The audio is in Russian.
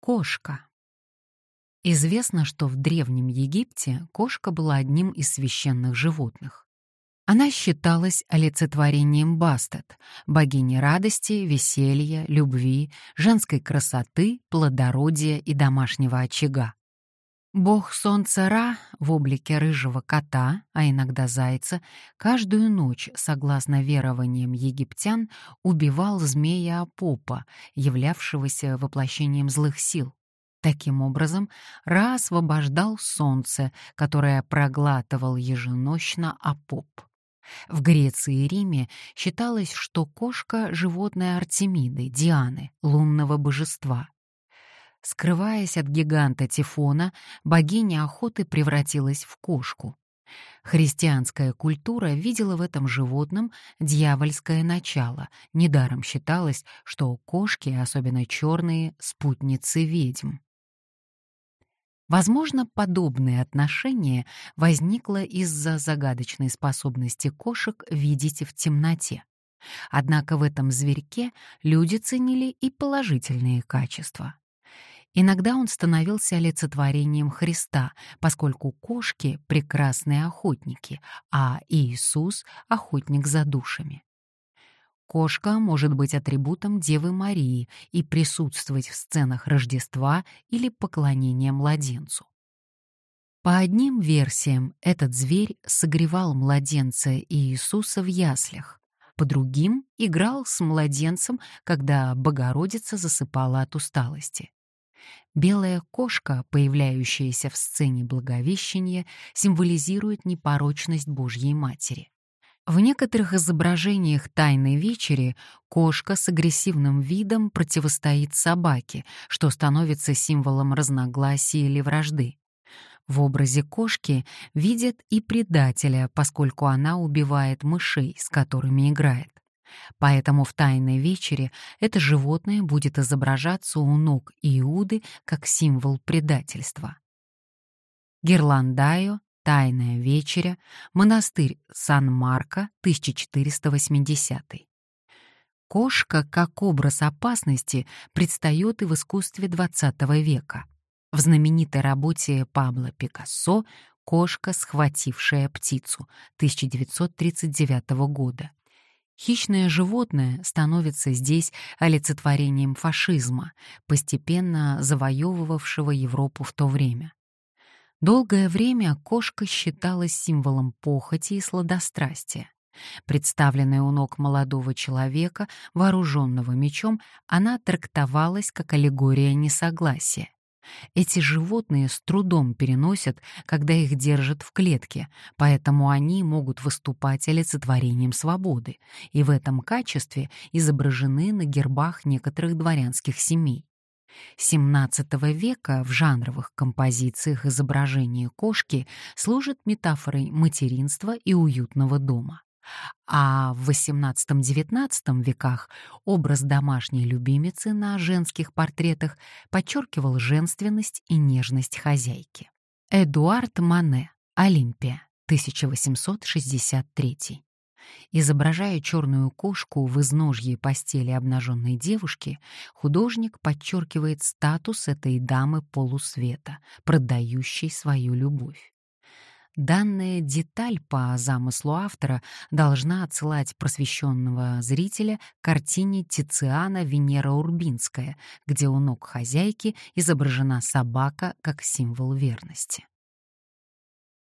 Кошка. Известно, что в Древнем Египте кошка была одним из священных животных. Она считалась олицетворением Бастет, богини радости, веселья, любви, женской красоты, плодородия и домашнего очага. Бог солнца Ра в облике рыжего кота, а иногда зайца, каждую ночь, согласно верованиям египтян, убивал змея Апопа, являвшегося воплощением злых сил. Таким образом, Ра освобождал солнце, которое проглатывал еженочно Апоп. В Греции и Риме считалось, что кошка — животное Артемиды, Дианы, лунного божества. Скрываясь от гиганта Тифона, богиня охоты превратилась в кошку. Христианская культура видела в этом животном дьявольское начало. Недаром считалось, что кошки, особенно черные, спутницы ведьм. Возможно, подобное отношение возникло из-за загадочной способности кошек видеть в темноте. Однако в этом зверьке люди ценили и положительные качества. Иногда он становился олицетворением Христа, поскольку кошки — прекрасные охотники, а Иисус — охотник за душами. Кошка может быть атрибутом Девы Марии и присутствовать в сценах Рождества или поклонения младенцу. По одним версиям, этот зверь согревал младенца Иисуса в яслях, по другим — играл с младенцем, когда Богородица засыпала от усталости. Белая кошка, появляющаяся в сцене Благовещения, символизирует непорочность Божьей Матери. В некоторых изображениях Тайной вечери кошка с агрессивным видом противостоит собаке, что становится символом разногласия или вражды. В образе кошки видят и предателя, поскольку она убивает мышей, с которыми играет. Поэтому в Тайной вечере это животное будет изображаться у ног Иуды как символ предательства. Герландайо, Тайная вечеря, монастырь Сан-Марко, 1480. Кошка как образ опасности предстает и в искусстве XX века. В знаменитой работе Пабло Пикассо «Кошка, схватившая птицу» 1939 года. Хищное животное становится здесь олицетворением фашизма, постепенно завоевывавшего Европу в то время. Долгое время кошка считалась символом похоти и сладострастия. Представленная у ног молодого человека, вооруженного мечом, она трактовалась как аллегория несогласия. Эти животные с трудом переносят, когда их держат в клетке, поэтому они могут выступать олицетворением свободы, и в этом качестве изображены на гербах некоторых дворянских семей. XVII века в жанровых композициях изображение кошки служит метафорой материнства и уютного дома. А в XVIII-XIX веках образ домашней любимицы на женских портретах подчеркивал женственность и нежность хозяйки. Эдуард Мане, Олимпия, 1863. Изображая черную кошку в изножье постели обнаженной девушки, художник подчеркивает статус этой дамы полусвета, продающей свою любовь. Данная деталь по замыслу автора должна отсылать просвещенного зрителя к картине Тициана «Венера Урбинская», где у ног хозяйки изображена собака как символ верности.